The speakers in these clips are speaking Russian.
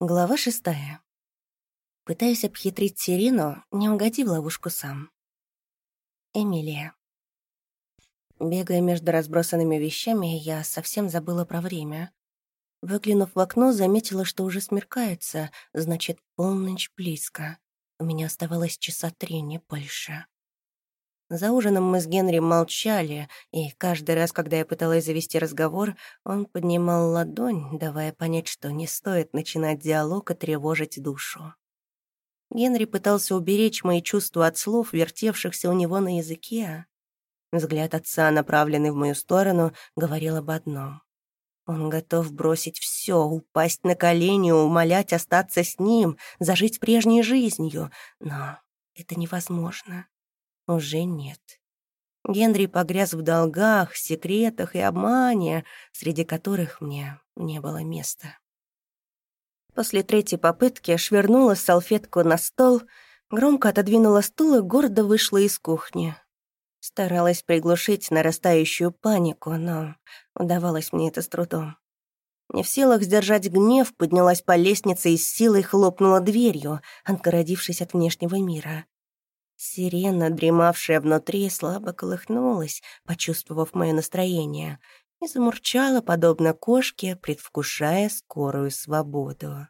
Глава шестая. Пытаюсь обхитрить Сирину, не угоди в ловушку сам. Эмилия. Бегая между разбросанными вещами, я совсем забыла про время. Выглянув в окно, заметила, что уже смеркается, значит, полночь близко. У меня оставалось часа три, не больше. За ужином мы с Генри молчали, и каждый раз, когда я пыталась завести разговор, он поднимал ладонь, давая понять, что не стоит начинать диалог и тревожить душу. Генри пытался уберечь мои чувства от слов, вертевшихся у него на языке. Взгляд отца, направленный в мою сторону, говорил об одном. Он готов бросить все, упасть на колени, умолять остаться с ним, зажить прежней жизнью. Но это невозможно уже нет. Генри погряз в долгах, секретах и обмане, среди которых мне не было места. После третьей попытки швырнула салфетку на стол, громко отодвинула стул и гордо вышла из кухни. Старалась приглушить нарастающую панику, но удавалось мне это с трудом. Не в силах сдержать гнев, поднялась по лестнице и с силой хлопнула дверью, отгородившись от внешнего мира. Сирена, дремавшая внутри, слабо колыхнулась, почувствовав мое настроение, и замурчала, подобно кошке, предвкушая скорую свободу.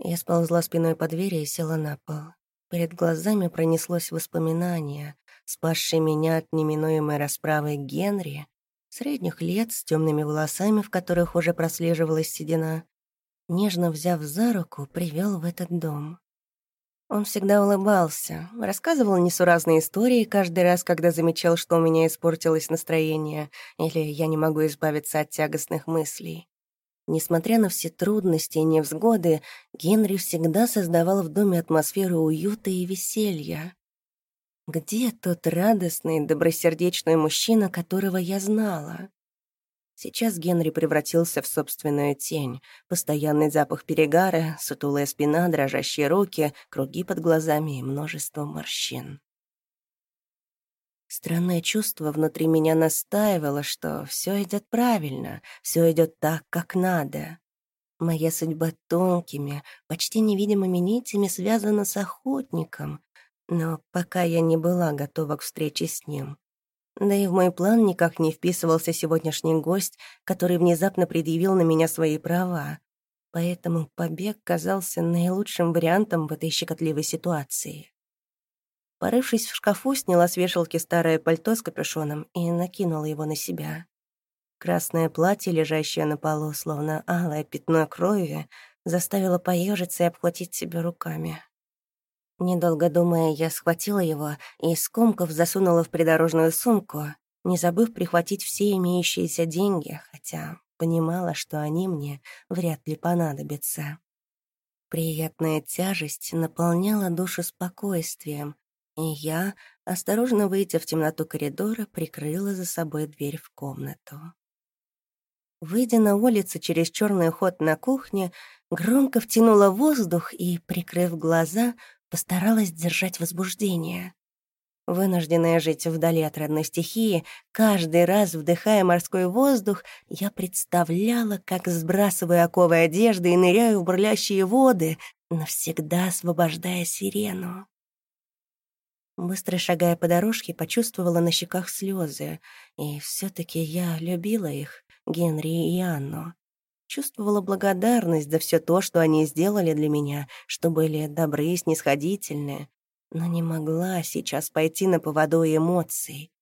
Я сползла спиной по двери и села на пол. Перед глазами пронеслось воспоминание, спасшее меня от неминуемой расправы Генри, средних лет, с темными волосами, в которых уже прослеживалась седина, нежно взяв за руку, привел в этот дом. Он всегда улыбался, рассказывал несуразные истории каждый раз, когда замечал, что у меня испортилось настроение или я не могу избавиться от тягостных мыслей. Несмотря на все трудности и невзгоды, Генри всегда создавал в доме атмосферу уюта и веселья. Где тот радостный, добросердечный мужчина, которого я знала? Сейчас Генри превратился в собственную тень. Постоянный запах перегара, сутулая спина, дрожащие руки, круги под глазами и множество морщин. Странное чувство внутри меня настаивало, что все идет правильно, все идет так, как надо. Моя судьба тонкими, почти невидимыми нитями связана с охотником, но пока я не была готова к встрече с ним. Да и в мой план никак не вписывался сегодняшний гость, который внезапно предъявил на меня свои права. Поэтому побег казался наилучшим вариантом в этой щекотливой ситуации. Порывшись в шкафу, сняла с вешалки старое пальто с капюшоном и накинула его на себя. Красное платье, лежащее на полу, словно алое пятно крови, заставило поежиться и обхватить себя руками. Недолго думая, я схватила его и, скомков, засунула в придорожную сумку, не забыв прихватить все имеющиеся деньги, хотя понимала, что они мне вряд ли понадобятся. Приятная тяжесть наполняла душу спокойствием, и я, осторожно выйдя в темноту коридора, прикрыла за собой дверь в комнату. Выйдя на улицу через черный ход на кухне, громко втянула воздух и, прикрыв глаза, Постаралась держать возбуждение. Вынужденная жить вдали от родной стихии, каждый раз, вдыхая морской воздух, я представляла, как сбрасываю оковы одежды и ныряю в бурлящие воды, навсегда освобождая сирену. Быстро шагая по дорожке, почувствовала на щеках слезы, и все таки я любила их, Генри и Анну. Чувствовала благодарность за все то, что они сделали для меня, что были добры и снисходительны, но не могла сейчас пойти на поводу эмоций.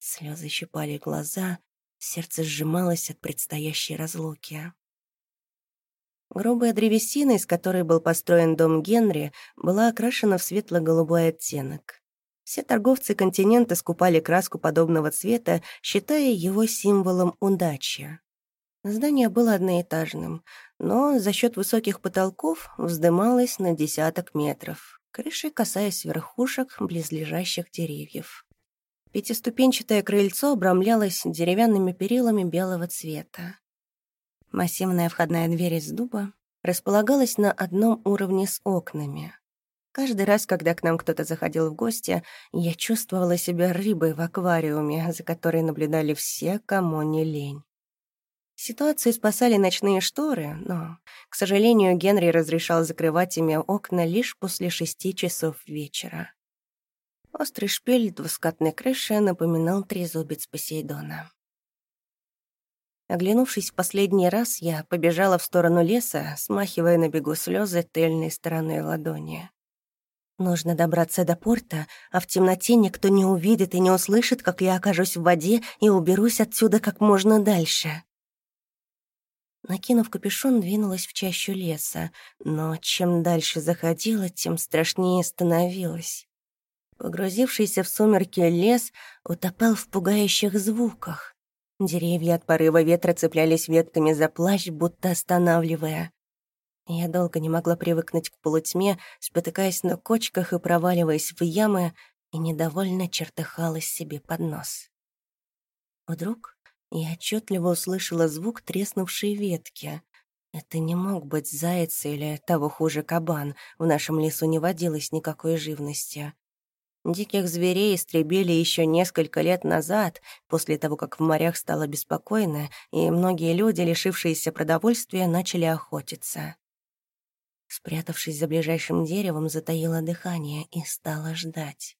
Слезы щипали глаза, сердце сжималось от предстоящей разлуки. Грубая древесина, из которой был построен дом Генри, была окрашена в светло-голубой оттенок. Все торговцы континента скупали краску подобного цвета, считая его символом удачи. Здание было одноэтажным, но за счет высоких потолков вздымалось на десяток метров, крышей касаясь верхушек близлежащих деревьев. Пятиступенчатое крыльцо обрамлялось деревянными перилами белого цвета. Массивная входная дверь из дуба располагалась на одном уровне с окнами. Каждый раз, когда к нам кто-то заходил в гости, я чувствовала себя рыбой в аквариуме, за которой наблюдали все, кому не лень. Ситуацию спасали ночные шторы, но, к сожалению, Генри разрешал закрывать ими окна лишь после шести часов вечера. Острый шпиль двускатной крыши напоминал трезубец Посейдона. Оглянувшись в последний раз, я побежала в сторону леса, смахивая на бегу слезы тыльной стороной ладони. Нужно добраться до порта, а в темноте никто не увидит и не услышит, как я окажусь в воде и уберусь отсюда как можно дальше. Накинув капюшон, двинулась в чащу леса, но чем дальше заходила, тем страшнее становилось. Погрузившийся в сумерки лес утопал в пугающих звуках. Деревья от порыва ветра цеплялись ветками за плащ, будто останавливая. Я долго не могла привыкнуть к полутьме, спотыкаясь на кочках и проваливаясь в ямы, и недовольно чертыхалась себе под нос. Вдруг я отчетливо услышала звук треснувшей ветки. Это не мог быть заяц или, того хуже, кабан. В нашем лесу не водилось никакой живности. Диких зверей истребили еще несколько лет назад, после того, как в морях стало беспокойно, и многие люди, лишившиеся продовольствия, начали охотиться. Спрятавшись за ближайшим деревом, затаила дыхание и стала ждать.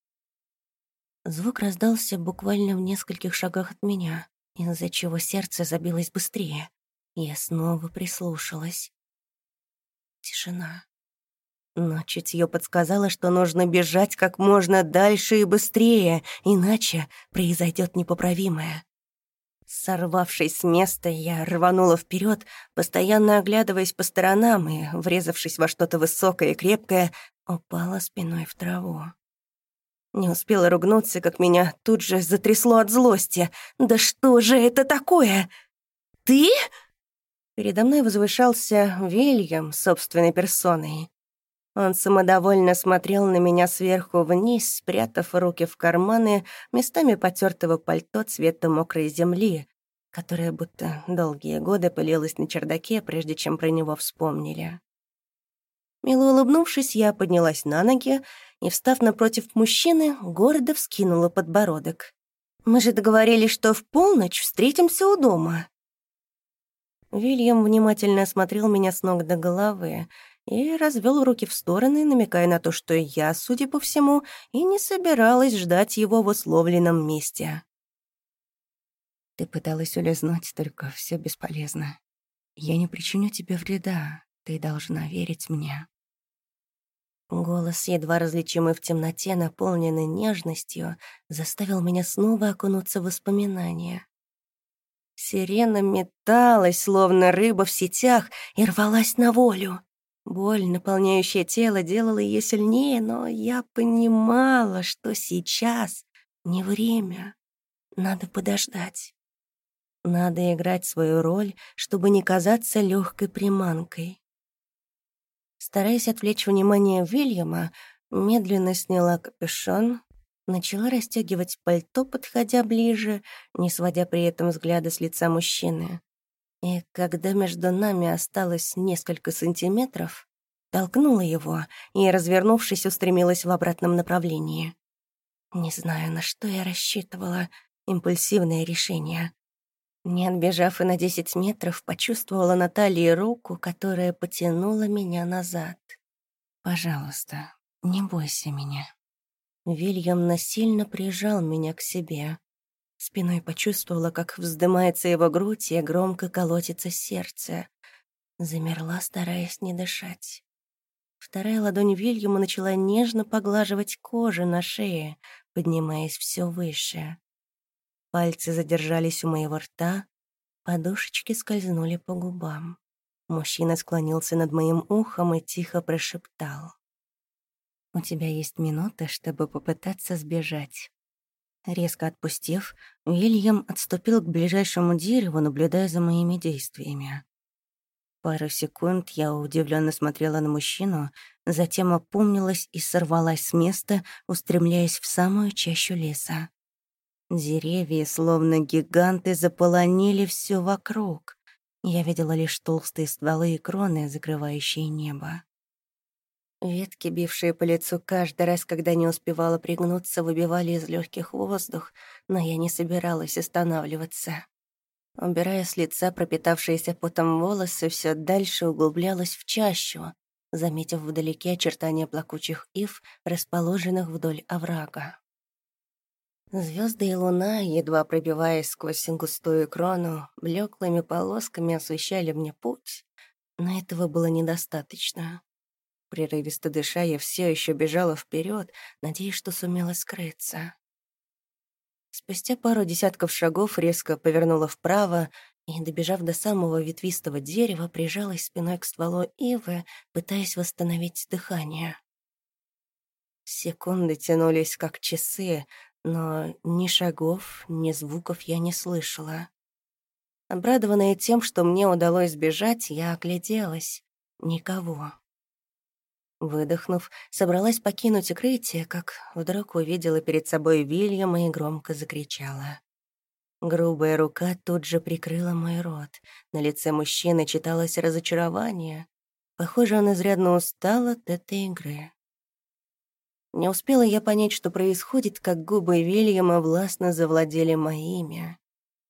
Звук раздался буквально в нескольких шагах от меня, из-за чего сердце забилось быстрее. Я снова прислушалась. Тишина. Но чутье подсказало, что нужно бежать как можно дальше и быстрее, иначе произойдет непоправимое. Сорвавшись с места, я рванула вперед, постоянно оглядываясь по сторонам и, врезавшись во что-то высокое и крепкое, упала спиной в траву. Не успела ругнуться, как меня тут же затрясло от злости. «Да что же это такое? Ты?» Передо мной возвышался Вильям собственной персоной. Он самодовольно смотрел на меня сверху вниз, спрятав руки в карманы местами потертого пальто цвета мокрой земли, которая будто долгие годы пылилась на чердаке, прежде чем про него вспомнили. Мило улыбнувшись, я поднялась на ноги и, встав напротив мужчины, гордо вскинула подбородок. «Мы же договорились, что в полночь встретимся у дома». Вильям внимательно осмотрел меня с ног до головы, и развел руки в стороны, намекая на то, что я, судя по всему, и не собиралась ждать его в условленном месте. «Ты пыталась улизнуть, только все бесполезно. Я не причиню тебе вреда, ты должна верить мне». Голос, едва различимый в темноте, наполненный нежностью, заставил меня снова окунуться в воспоминания. Сирена металась, словно рыба в сетях, и рвалась на волю. Боль, наполняющая тело, делала ее сильнее, но я понимала, что сейчас не время. Надо подождать. Надо играть свою роль, чтобы не казаться легкой приманкой. Стараясь отвлечь внимание Вильяма, медленно сняла капюшон, начала расстегивать пальто, подходя ближе, не сводя при этом взгляда с лица мужчины. И когда между нами осталось несколько сантиметров, толкнула его и, развернувшись, устремилась в обратном направлении. Не знаю, на что я рассчитывала. Импульсивное решение. Не отбежав и на десять метров, почувствовала на руку, которая потянула меня назад. «Пожалуйста, не бойся меня». Вильям насильно прижал меня к себе. Спиной почувствовала, как вздымается его грудь и громко колотится сердце. Замерла, стараясь не дышать. Вторая ладонь Вильяма начала нежно поглаживать кожу на шее, поднимаясь все выше. Пальцы задержались у моего рта, подушечки скользнули по губам. Мужчина склонился над моим ухом и тихо прошептал. «У тебя есть минута, чтобы попытаться сбежать. Резко отпустив, Уильям отступил к ближайшему дереву, наблюдая за моими действиями. Пару секунд я удивленно смотрела на мужчину, затем опомнилась и сорвалась с места, устремляясь в самую чащу леса. Деревья, словно гиганты, заполонили все вокруг. Я видела лишь толстые стволы и кроны, закрывающие небо. Ветки, бившие по лицу каждый раз, когда не успевала пригнуться, выбивали из легких воздух, но я не собиралась останавливаться. Убирая с лица пропитавшиеся потом волосы, все дальше углублялась в чащу, заметив вдалеке очертания плакучих ив, расположенных вдоль оврага. Звезды и луна, едва пробиваясь сквозь густую крону, блеклыми полосками освещали мне путь, но этого было недостаточно. Прерывисто дыша, я все еще бежала вперед, надеясь, что сумела скрыться. Спустя пару десятков шагов резко повернула вправо и, добежав до самого ветвистого дерева, прижалась спиной к стволу ивы, пытаясь восстановить дыхание. Секунды тянулись как часы, но ни шагов, ни звуков я не слышала. Обрадованная тем, что мне удалось сбежать, я огляделась. Никого. Выдохнув, собралась покинуть укрытие, как вдруг увидела перед собой Вильяма и громко закричала. Грубая рука тут же прикрыла мой рот. На лице мужчины читалось разочарование. Похоже, он изрядно устал от этой игры. Не успела я понять, что происходит, как губы Вильяма властно завладели моими.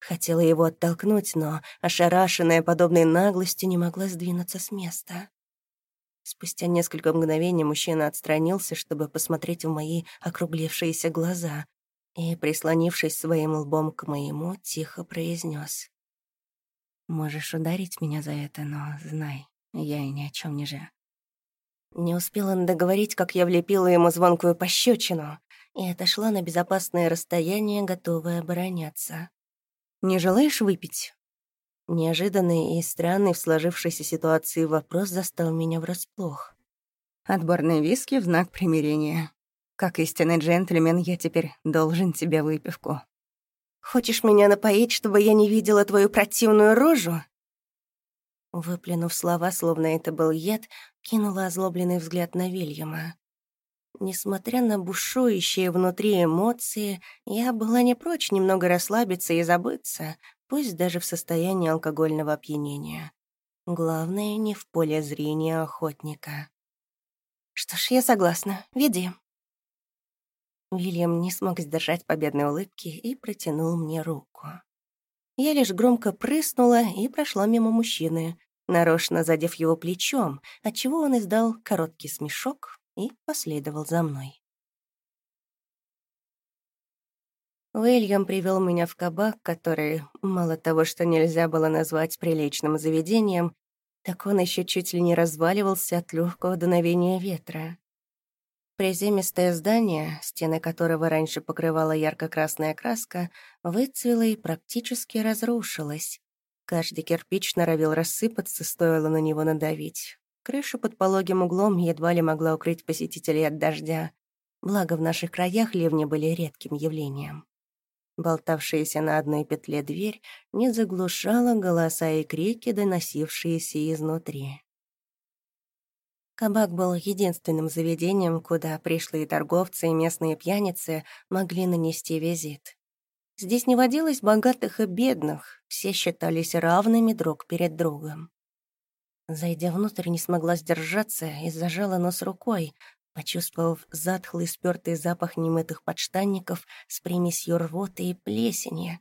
Хотела его оттолкнуть, но, ошарашенная подобной наглостью, не могла сдвинуться с места. Спустя несколько мгновений мужчина отстранился, чтобы посмотреть в мои округлившиеся глаза, и, прислонившись своим лбом к моему, тихо произнес: «Можешь ударить меня за это, но знай, я и ни о чем не же». Не успела он договорить, как я влепила ему звонкую пощечину и отошла на безопасное расстояние, готовая обороняться. «Не желаешь выпить?» Неожиданный и странный в сложившейся ситуации вопрос застал меня врасплох. «Отборные виски в знак примирения. Как истинный джентльмен, я теперь должен тебе выпивку». «Хочешь меня напоить, чтобы я не видела твою противную рожу?» Выплюнув слова, словно это был яд, кинула озлобленный взгляд на Вильяма. Несмотря на бушующие внутри эмоции, я была не прочь немного расслабиться и забыться, пусть даже в состоянии алкогольного опьянения. Главное, не в поле зрения охотника. «Что ж, я согласна. Веди». Вильям не смог сдержать победной улыбки и протянул мне руку. Я лишь громко прыснула и прошла мимо мужчины, нарочно задев его плечом, отчего он издал короткий смешок и последовал за мной. Уильям привел меня в кабак, который, мало того, что нельзя было назвать приличным заведением, так он еще чуть ли не разваливался от легкого дуновения ветра. Приземистое здание, стены которого раньше покрывала ярко-красная краска, выцвело и практически разрушилось. Каждый кирпич норовил рассыпаться, стоило на него надавить. Крыша под пологим углом едва ли могла укрыть посетителей от дождя. Благо, в наших краях ливни были редким явлением. Болтавшаяся на одной петле дверь не заглушала голоса и крики, доносившиеся изнутри. Кабак был единственным заведением, куда пришлые торговцы и местные пьяницы могли нанести визит. Здесь не водилось богатых и бедных, все считались равными друг перед другом. Зайдя внутрь, не смогла сдержаться и зажала нос рукой, почувствовав затхлый спёртый запах немытых подштанников с примесью рвоты и плесени.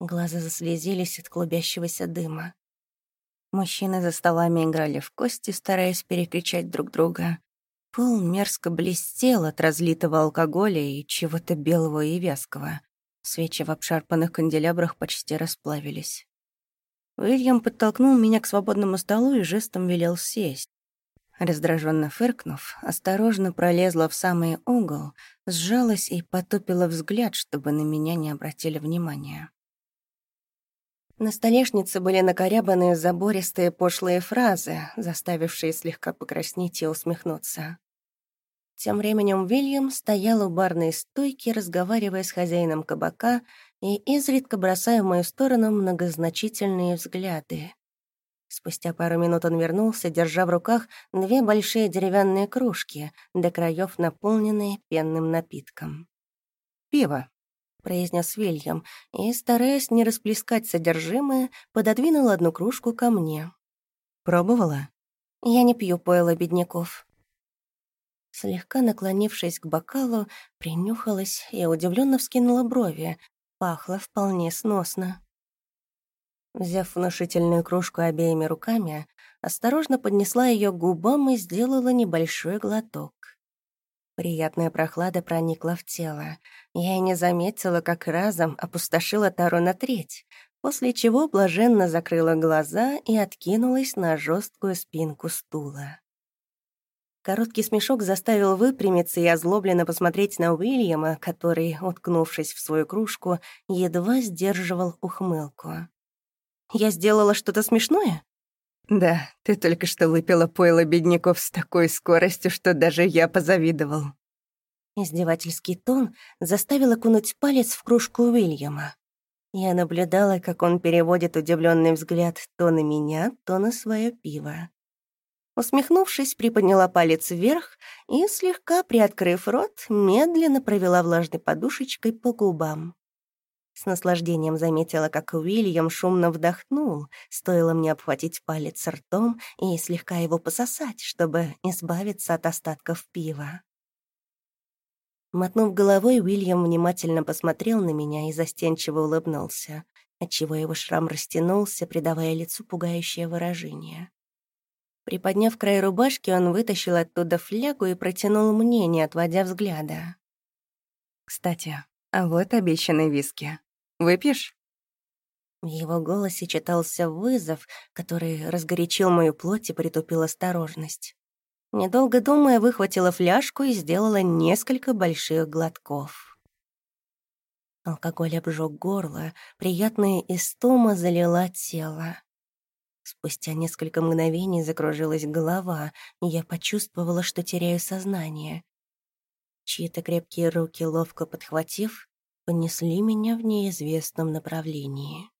Глаза заслезились от клубящегося дыма. Мужчины за столами играли в кости, стараясь перекричать друг друга. Пол мерзко блестел от разлитого алкоголя и чего-то белого и вязкого. Свечи в обшарпанных канделябрах почти расплавились. Уильям подтолкнул меня к свободному столу и жестом велел сесть. Раздраженно фыркнув, осторожно пролезла в самый угол, сжалась и потупила взгляд, чтобы на меня не обратили внимания. На столешнице были накорябаны забористые пошлые фразы, заставившие слегка покраснеть и усмехнуться. Тем временем Вильям стоял у барной стойки, разговаривая с хозяином кабака и изредка бросая в мою сторону многозначительные взгляды. Спустя пару минут он вернулся, держа в руках две большие деревянные кружки, до краев наполненные пенным напитком. «Пиво», — произнес Вильям, и, стараясь не расплескать содержимое, пододвинул одну кружку ко мне. «Пробовала?» «Я не пью пойло бедняков». Слегка наклонившись к бокалу, принюхалась и удивленно вскинула брови. Пахло вполне сносно. Взяв внушительную кружку обеими руками, осторожно поднесла ее к губам и сделала небольшой глоток. Приятная прохлада проникла в тело. Я и не заметила, как разом опустошила тару на треть, после чего блаженно закрыла глаза и откинулась на жесткую спинку стула. Короткий смешок заставил выпрямиться и озлобленно посмотреть на Уильяма, который, уткнувшись в свою кружку, едва сдерживал ухмылку. «Я сделала что-то смешное?» «Да, ты только что выпила пойло бедняков с такой скоростью, что даже я позавидовал». Издевательский тон заставил окунуть палец в кружку Уильяма. Я наблюдала, как он переводит удивленный взгляд то на меня, то на свое пиво. Усмехнувшись, приподняла палец вверх и, слегка приоткрыв рот, медленно провела влажной подушечкой по губам. С наслаждением заметила, как Уильям шумно вдохнул, стоило мне обхватить палец ртом и слегка его пососать, чтобы избавиться от остатков пива. Мотнув головой, Уильям внимательно посмотрел на меня и застенчиво улыбнулся, отчего его шрам растянулся, придавая лицу пугающее выражение. Приподняв край рубашки, он вытащил оттуда флягу и протянул мне, не отводя взгляда. «Кстати, а вот обещанный виски. Выпьешь?» В его голосе читался вызов, который разгорячил мою плоть и притупил осторожность. Недолго думая, выхватила фляжку и сделала несколько больших глотков. Алкоголь обжег горло, приятная истома залила тело. Спустя несколько мгновений закружилась голова, и я почувствовала, что теряю сознание. Чьи-то крепкие руки, ловко подхватив, понесли меня в неизвестном направлении.